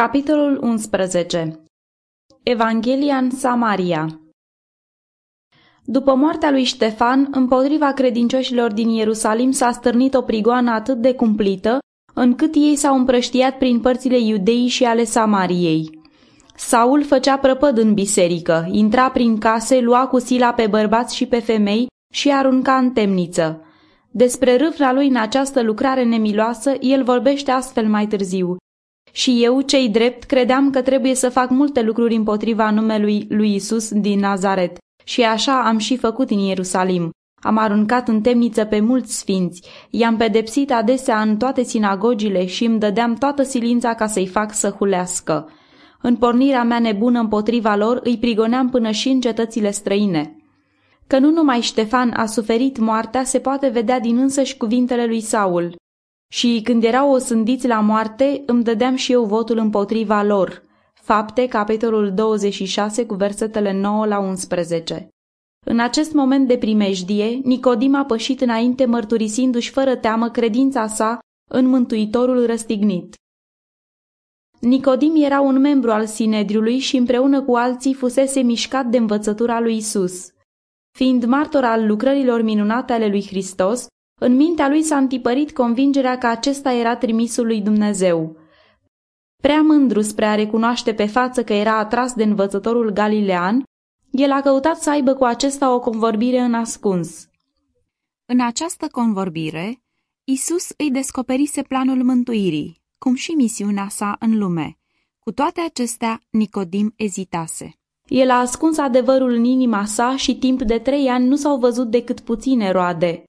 Capitolul 11 Evanghelia în Samaria După moartea lui Ștefan, împotriva credincioșilor din Ierusalim s-a stârnit o prigoană atât de cumplită, încât ei s-au împrăștiat prin părțile iudeii și ale Samariei. Saul făcea prăpăd în biserică, intra prin case, lua cu sila pe bărbați și pe femei și arunca în temniță. Despre râvna lui în această lucrare nemiloasă, el vorbește astfel mai târziu. Și eu, cei drept, credeam că trebuie să fac multe lucruri împotriva numelui lui Isus din Nazaret. Și așa am și făcut în Ierusalim. Am aruncat în temniță pe mulți sfinți, i-am pedepsit adesea în toate sinagogile și îmi dădeam toată silința ca să-i fac să hulească. În pornirea mea nebună împotriva lor îi prigoneam până și în cetățile străine. Că nu numai Ștefan a suferit moartea se poate vedea din însăși cuvintele lui Saul. Și când erau osândiți la moarte, îmi dădeam și eu votul împotriva lor. Fapte, capitolul 26, cu versetele 9 la 11. În acest moment de primejdie, Nicodim a pășit înainte mărturisindu-și fără teamă credința sa în Mântuitorul răstignit. Nicodim era un membru al Sinedriului și împreună cu alții fusese mișcat de învățătura lui Isus. Fiind martor al lucrărilor minunate ale lui Hristos, în mintea lui s-a întipărit convingerea că acesta era trimisul lui Dumnezeu. Prea mândru spre a recunoaște pe față că era atras de învățătorul galilean, el a căutat să aibă cu acesta o convorbire în ascuns. În această convorbire, Isus îi descoperise planul mântuirii, cum și misiunea sa în lume. Cu toate acestea, Nicodim ezitase. El a ascuns adevărul în inima sa și timp de trei ani nu s-au văzut decât puține roade.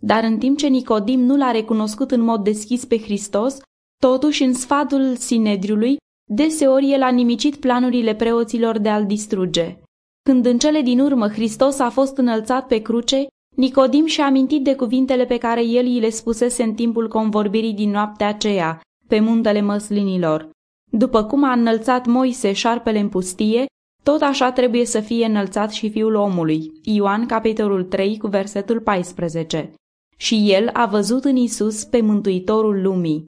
Dar în timp ce Nicodim nu l-a recunoscut în mod deschis pe Hristos, totuși în sfatul Sinedriului, deseori el a nimicit planurile preoților de a-l distruge. Când în cele din urmă Hristos a fost înălțat pe cruce, Nicodim și-a amintit de cuvintele pe care el îi le spusese în timpul convorbirii din noaptea aceea, pe muntele măslinilor. După cum a înălțat Moise șarpele în pustie, tot așa trebuie să fie înălțat și fiul omului. Ioan, capitolul 3, cu versetul 14. Și el a văzut în Isus pe Mântuitorul lumii.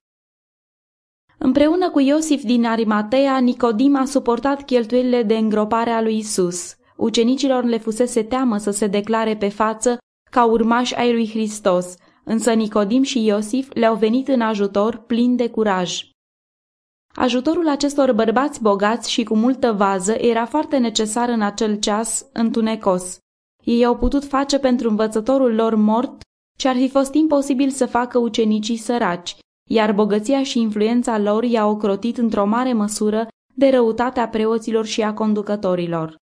Împreună cu Iosif din Arimatea, Nicodim a suportat cheltuielile de îngropare a lui Isus. Ucenicilor le fusese teamă să se declare pe față ca urmași ai lui Hristos, însă Nicodim și Iosif le-au venit în ajutor plin de curaj. Ajutorul acestor bărbați bogați și cu multă vază era foarte necesar în acel ceas întunecos. Ei au putut face pentru învățătorul lor mort ce ar fi fost imposibil să facă ucenicii săraci, iar bogăția și influența lor i-a ocrotit într-o mare măsură de răutatea preoților și a conducătorilor.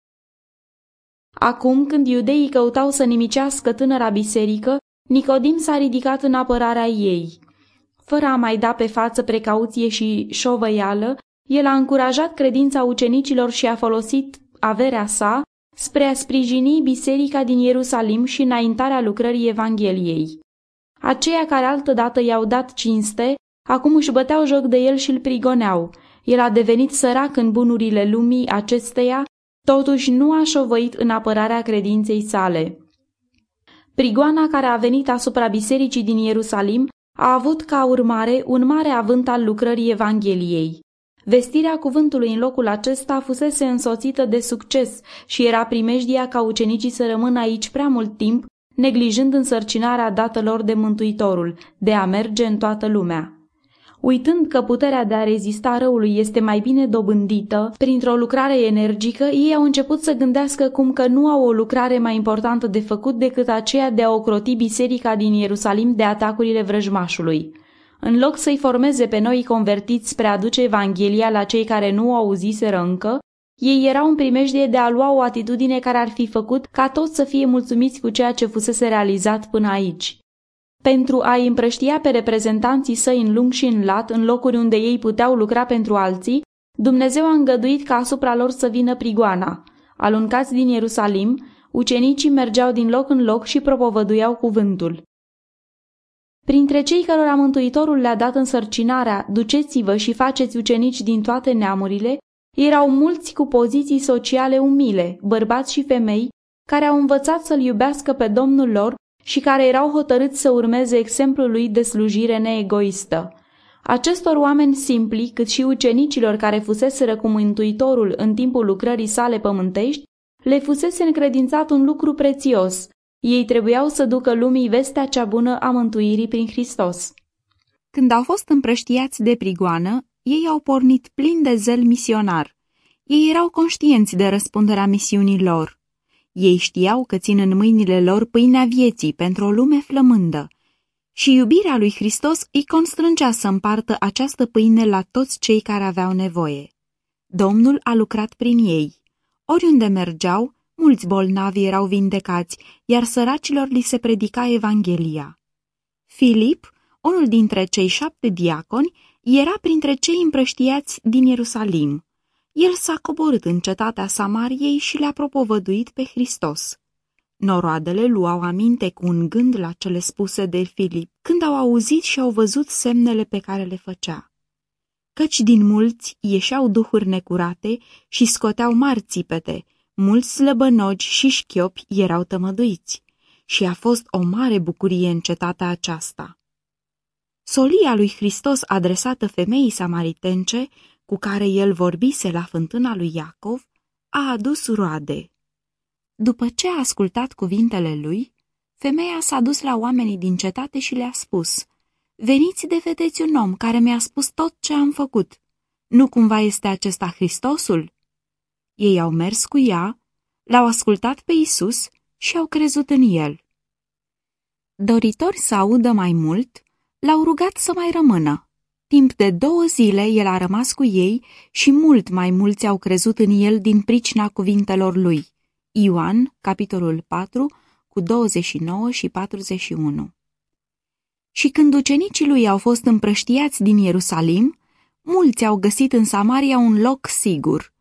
Acum, când iudeii căutau să nimicească tânăra biserică, Nicodim s-a ridicat în apărarea ei. Fără a mai da pe față precauție și șovăială, el a încurajat credința ucenicilor și a folosit averea sa spre a sprijini biserica din Ierusalim și înaintarea lucrării Evangheliei. Aceia care altădată i-au dat cinste, acum își băteau joc de el și îl prigoneau. El a devenit sărac în bunurile lumii acesteia, totuși nu a șovăit în apărarea credinței sale. Prigoana care a venit asupra bisericii din Ierusalim a avut ca urmare un mare avânt al lucrării Evangheliei. Vestirea cuvântului în locul acesta fusese însoțită de succes și era primejdia ca ucenicii să rămână aici prea mult timp, neglijând însărcinarea datelor de Mântuitorul, de a merge în toată lumea. Uitând că puterea de a rezista răului este mai bine dobândită printr-o lucrare energică, ei au început să gândească cum că nu au o lucrare mai importantă de făcut decât aceea de a ocroti biserica din Ierusalim de atacurile vrăjmașului. În loc să-i formeze pe noi convertiți spre a aduce Evanghelia la cei care nu o auziseră încă, ei erau în primejdie de a lua o atitudine care ar fi făcut ca toți să fie mulțumiți cu ceea ce fusese realizat până aici pentru a-i împrăștia pe reprezentanții săi în lung și în lat, în locuri unde ei puteau lucra pentru alții, Dumnezeu a îngăduit ca asupra lor să vină prigoana. Aluncați din Ierusalim, ucenicii mergeau din loc în loc și propovăduiau cuvântul. Printre cei cărora Mântuitorul le-a dat însărcinarea, duceți-vă și faceți ucenici din toate neamurile, erau mulți cu poziții sociale umile, bărbați și femei, care au învățat să-L iubească pe Domnul lor și care erau hotărâți să urmeze exemplul lui de slujire neegoistă. Acestor oameni simpli, cât și ucenicilor care fuseseră cu Mântuitorul în timpul lucrării sale pământești, le fusese încredințat un lucru prețios. Ei trebuiau să ducă lumii vestea cea bună a mântuirii prin Hristos. Când au fost împrăștiați de prigoană, ei au pornit plin de zel misionar. Ei erau conștienți de răspunderea misiunii lor. Ei știau că țin în mâinile lor pâinea vieții pentru o lume flămândă și iubirea lui Hristos îi constrângea să împartă această pâine la toți cei care aveau nevoie. Domnul a lucrat prin ei. Oriunde mergeau, mulți bolnavi erau vindecați, iar săracilor li se predica Evanghelia. Filip, unul dintre cei șapte diaconi, era printre cei împrăștiați din Ierusalim. El s-a coborât în cetatea Samariei și le-a propovăduit pe Hristos. Noroadele luau aminte cu un gând la cele spuse de Filip, când au auzit și au văzut semnele pe care le făcea. Căci din mulți ieșeau duhuri necurate și scoteau marți țipete, mulți slăbănogi și șchiopi erau tămăduiți, și a fost o mare bucurie în cetatea aceasta. Solia lui Hristos adresată femeii samaritence, cu care el vorbise la fântâna lui Iacov, a adus roade. După ce a ascultat cuvintele lui, femeia s-a dus la oamenii din cetate și le-a spus, Veniți de vedeți un om care mi-a spus tot ce am făcut. Nu cumva este acesta Hristosul? Ei au mers cu ea, l-au ascultat pe Isus și au crezut în el. Doritori să audă mai mult, l-au rugat să mai rămână. Timp de două zile el a rămas cu ei și mult mai mulți au crezut în el din pricina cuvintelor lui. Ioan, capitolul 4, cu 29 și 41 Și când ucenicii lui au fost împrăștiați din Ierusalim, mulți au găsit în Samaria un loc sigur.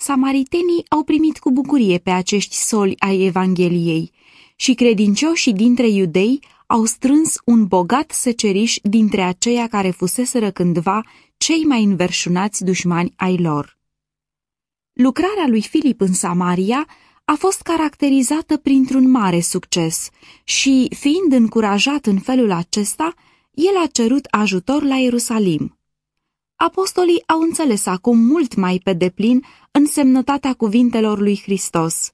Samaritenii au primit cu bucurie pe acești soli ai Evangheliei și credincioșii dintre iudei au strâns un bogat seceriș dintre aceia care fuseseră cândva cei mai înverșunați dușmani ai lor. Lucrarea lui Filip în Samaria a fost caracterizată printr-un mare succes și, fiind încurajat în felul acesta, el a cerut ajutor la Ierusalim. Apostolii au înțeles acum mult mai pe deplin însemnătatea cuvintelor lui Hristos.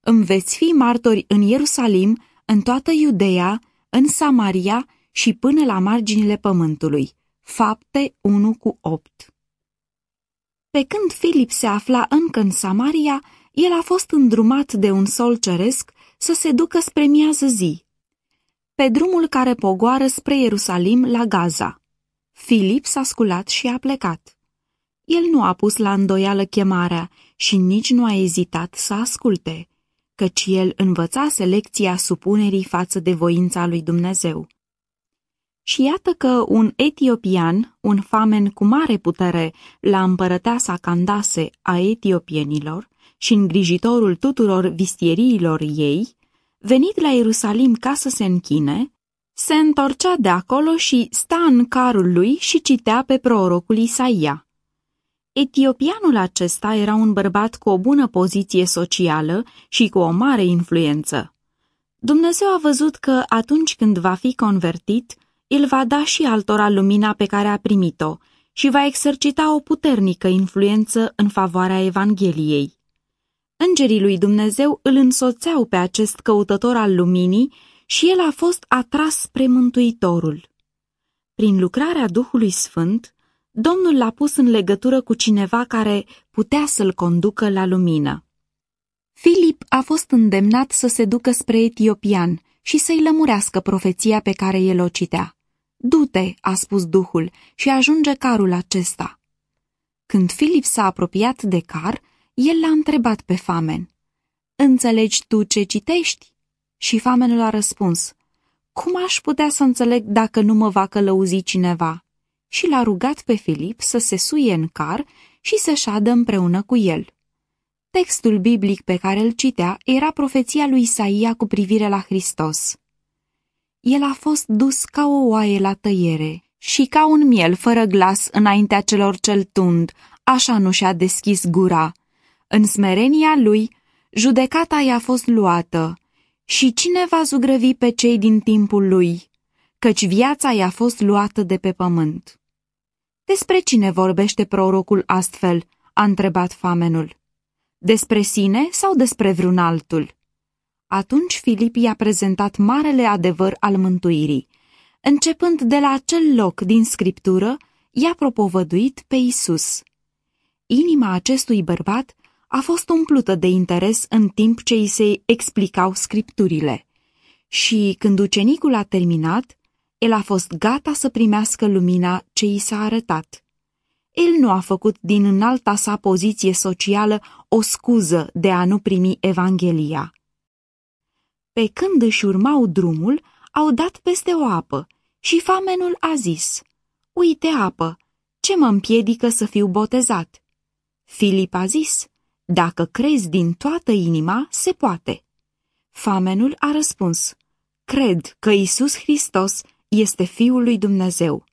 Îmi veți fi martori în Ierusalim, în toată Iudeea, în Samaria și până la marginile pământului. Fapte 1 cu 8 Pe când Filip se afla încă în Samaria, el a fost îndrumat de un sol ceresc să se ducă spre miază zi, pe drumul care pogoară spre Ierusalim la Gaza. Filip s-a sculat și a plecat. El nu a pus la îndoială chemarea și nici nu a ezitat să asculte, căci el învăța selecția supunerii față de voința lui Dumnezeu. Și iată că un etiopian, un famen cu mare putere la împărăteasa Candase a etiopienilor, și îngrijitorul tuturor vistieriilor ei, venit la Ierusalim ca să se închine, se întorcea de acolo și sta în carul lui și citea pe prorocul Isaia. Etiopianul acesta era un bărbat cu o bună poziție socială și cu o mare influență. Dumnezeu a văzut că atunci când va fi convertit, el va da și altora lumina pe care a primit-o și va exercita o puternică influență în favoarea Evangheliei. Îngerii lui Dumnezeu îl însoțeau pe acest căutător al luminii și el a fost atras spre Mântuitorul. Prin lucrarea Duhului Sfânt, Domnul l-a pus în legătură cu cineva care putea să-l conducă la lumină. Filip a fost îndemnat să se ducă spre Etiopian și să-i lămurească profeția pe care el o citea. Du-te, a spus Duhul, și ajunge carul acesta. Când Filip s-a apropiat de car, el l-a întrebat pe famen, Înțelegi tu ce citești? Și famenul a răspuns, Cum aș putea să înțeleg dacă nu mă va călăuzi cineva? Și l-a rugat pe Filip să se suie în car și să șadă împreună cu el. Textul biblic pe care îl citea era profeția lui Isaia cu privire la Hristos. El a fost dus ca o oaie la tăiere și ca un miel fără glas înaintea celor ce-l tund, așa nu și-a deschis gura în smerenia lui, judecata i-a fost luată și cine va zugrăvi pe cei din timpul lui, căci viața i-a fost luată de pe pământ. Despre cine vorbește prorocul astfel? a întrebat famenul. Despre sine sau despre vreun altul? Atunci Filip i-a prezentat marele adevăr al mântuirii. Începând de la acel loc din scriptură, i-a propovăduit pe Isus. Inima acestui bărbat a fost umplută de interes în timp ce îi se explicau scripturile. Și când ucenicul a terminat, el a fost gata să primească lumina ce i s-a arătat. El nu a făcut din înalta sa poziție socială o scuză de a nu primi Evanghelia. Pe când își urmau drumul, au dat peste o apă și famenul a zis, Uite apă, ce mă împiedică să fiu botezat? Filip a zis, Dacă crezi din toată inima, se poate. Famenul a răspuns, Cred că Isus Hristos este Fiul lui Dumnezeu.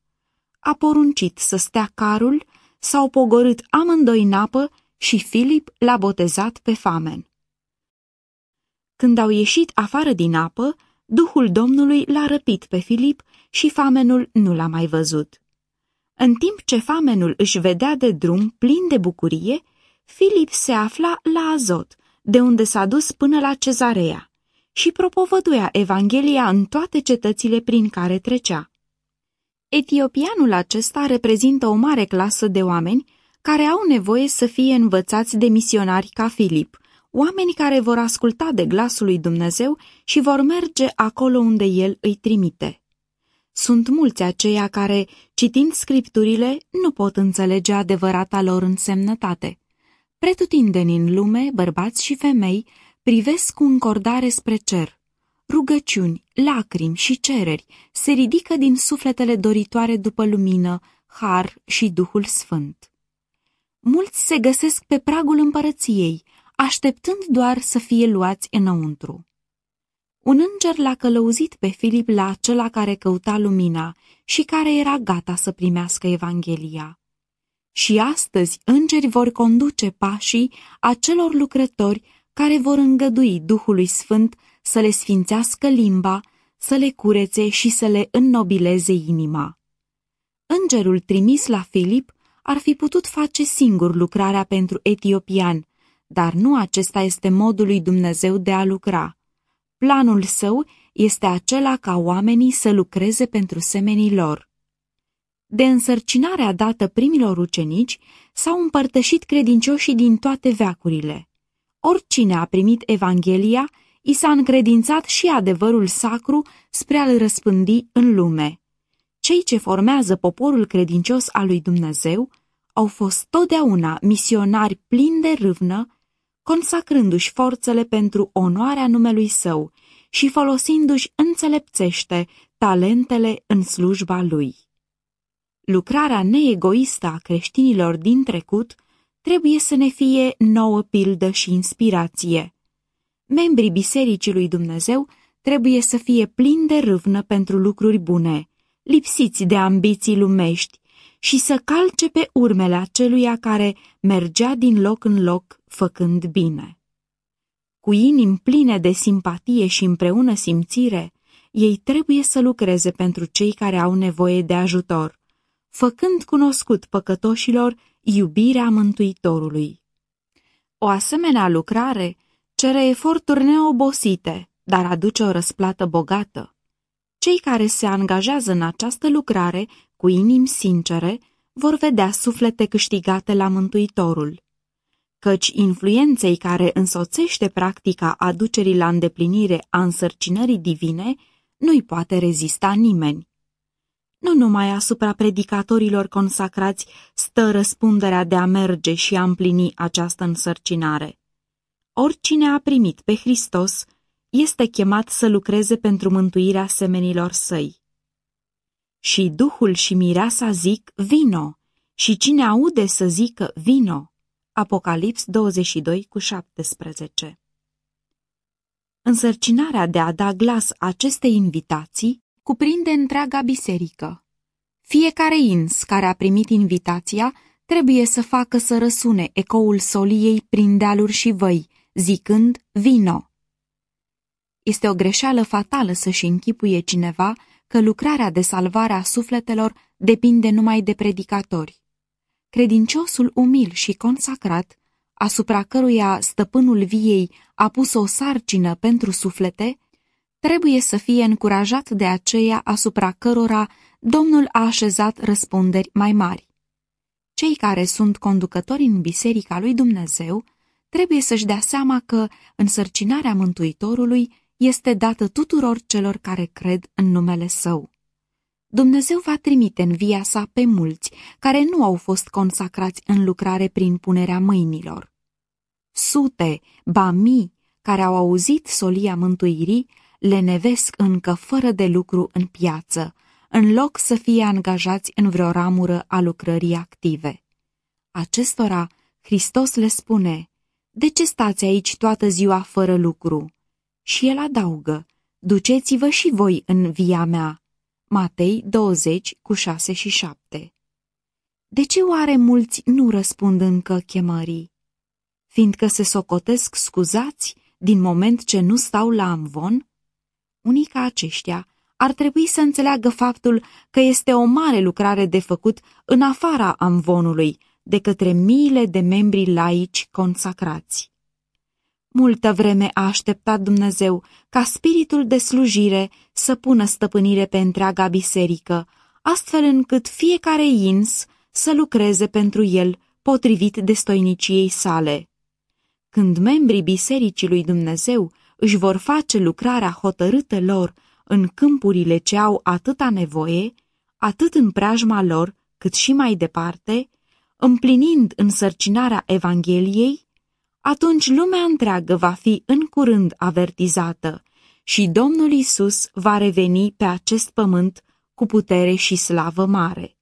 A poruncit să stea carul, s-au pogorât amândoi în apă și Filip l-a botezat pe famen. Când au ieșit afară din apă, Duhul Domnului l-a răpit pe Filip și famenul nu l-a mai văzut. În timp ce famenul își vedea de drum plin de bucurie, Filip se afla la Azot, de unde s-a dus până la cezarea, și propovăduia Evanghelia în toate cetățile prin care trecea. Etiopianul acesta reprezintă o mare clasă de oameni care au nevoie să fie învățați de misionari ca Filip, oameni care vor asculta de glasul lui Dumnezeu și vor merge acolo unde El îi trimite. Sunt mulți aceia care, citind scripturile, nu pot înțelege adevărata lor însemnătate. Pretutindeni în lume, bărbați și femei, privesc cu încordare spre cer. Rugăciuni, lacrimi și cereri se ridică din sufletele doritoare după lumină, har și Duhul Sfânt. Mulți se găsesc pe pragul împărăției, așteptând doar să fie luați înăuntru. Un înger l-a călăuzit pe Filip la acela care căuta lumina și care era gata să primească Evanghelia. Și astăzi îngeri vor conduce pașii acelor lucrători care vor îngădui Duhului Sfânt să le sfințească limba, să le curețe și să le înnobileze inima. Îngerul trimis la Filip ar fi putut face singur lucrarea pentru etiopian, dar nu acesta este modul lui Dumnezeu de a lucra. Planul său este acela ca oamenii să lucreze pentru semenii lor. De însărcinarea dată primilor ucenici s-au împărtășit credincioșii din toate veacurile. Oricine a primit Evanghelia, i s-a încredințat și adevărul sacru spre a-l răspândi în lume. Cei ce formează poporul credincios al lui Dumnezeu au fost totdeauna misionari plini de râvnă, consacrându-și forțele pentru onoarea numelui său și folosindu-și înțelepțește talentele în slujba lui. Lucrarea neegoistă a creștinilor din trecut trebuie să ne fie nouă pildă și inspirație. Membrii Bisericii lui Dumnezeu trebuie să fie plini de râvnă pentru lucruri bune, lipsiți de ambiții lumești și să calce pe urmele aceluia care mergea din loc în loc făcând bine. Cu inimi pline de simpatie și împreună simțire, ei trebuie să lucreze pentru cei care au nevoie de ajutor, făcând cunoscut păcătoșilor iubirea Mântuitorului. O asemenea lucrare cere eforturi neobosite, dar aduce o răsplată bogată. Cei care se angajează în această lucrare cu inimi sincere vor vedea suflete câștigate la Mântuitorul căci influenței care însoțește practica aducerii la îndeplinire a însărcinării divine nu-i poate rezista nimeni. Nu numai asupra predicatorilor consacrați stă răspunderea de a merge și a împlini această însărcinare. Oricine a primit pe Hristos este chemat să lucreze pentru mântuirea semenilor săi. Și Duhul și Mireasa zic, vino, și cine aude să zică, vino, Apocalips 22 cu 17 Însărcinarea de a da glas acestei invitații cuprinde întreaga biserică. Fiecare ins care a primit invitația trebuie să facă să răsune ecoul soliei prin dealuri și văi, zicând vino. Este o greșeală fatală să-și închipuie cineva că lucrarea de salvare a sufletelor depinde numai de predicatori. Credinciosul umil și consacrat, asupra căruia stăpânul viei a pus o sarcină pentru suflete, trebuie să fie încurajat de aceea asupra cărora Domnul a așezat răspunderi mai mari. Cei care sunt conducători în Biserica lui Dumnezeu trebuie să-și dea seama că însărcinarea Mântuitorului este dată tuturor celor care cred în numele Său. Dumnezeu va trimite în via sa pe mulți care nu au fost consacrați în lucrare prin punerea mâinilor. Sute, ba mii, care au auzit solia mântuirii, le nevesc încă fără de lucru în piață, în loc să fie angajați în vreo ramură a lucrării active. Acestora, Hristos le spune, De ce stați aici toată ziua fără lucru? Și el adaugă, Duceți-vă și voi în via mea. Matei 20 cu 6 și 7 De ce oare mulți nu răspund încă chemării? Fiindcă se socotesc scuzați din moment ce nu stau la amvon? Unii ca aceștia ar trebui să înțeleagă faptul că este o mare lucrare de făcut în afara amvonului de către miile de membri laici consacrați. Multă vreme a așteptat Dumnezeu ca spiritul de slujire să pună stăpânire pe întreaga biserică, astfel încât fiecare ins să lucreze pentru el potrivit destoiniciei sale. Când membrii bisericii lui Dumnezeu își vor face lucrarea hotărâtă lor în câmpurile ce au atâta nevoie, atât în preajma lor, cât și mai departe, împlinind însărcinarea Evangheliei, atunci lumea întreagă va fi în curând avertizată și Domnul Isus va reveni pe acest pământ cu putere și slavă mare.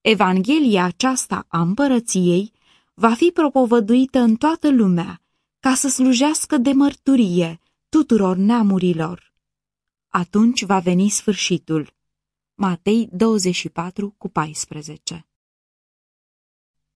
Evanghelia aceasta a împărăției va fi propovăduită în toată lumea ca să slujească de mărturie tuturor neamurilor. Atunci va veni sfârșitul. Matei 24 cu 14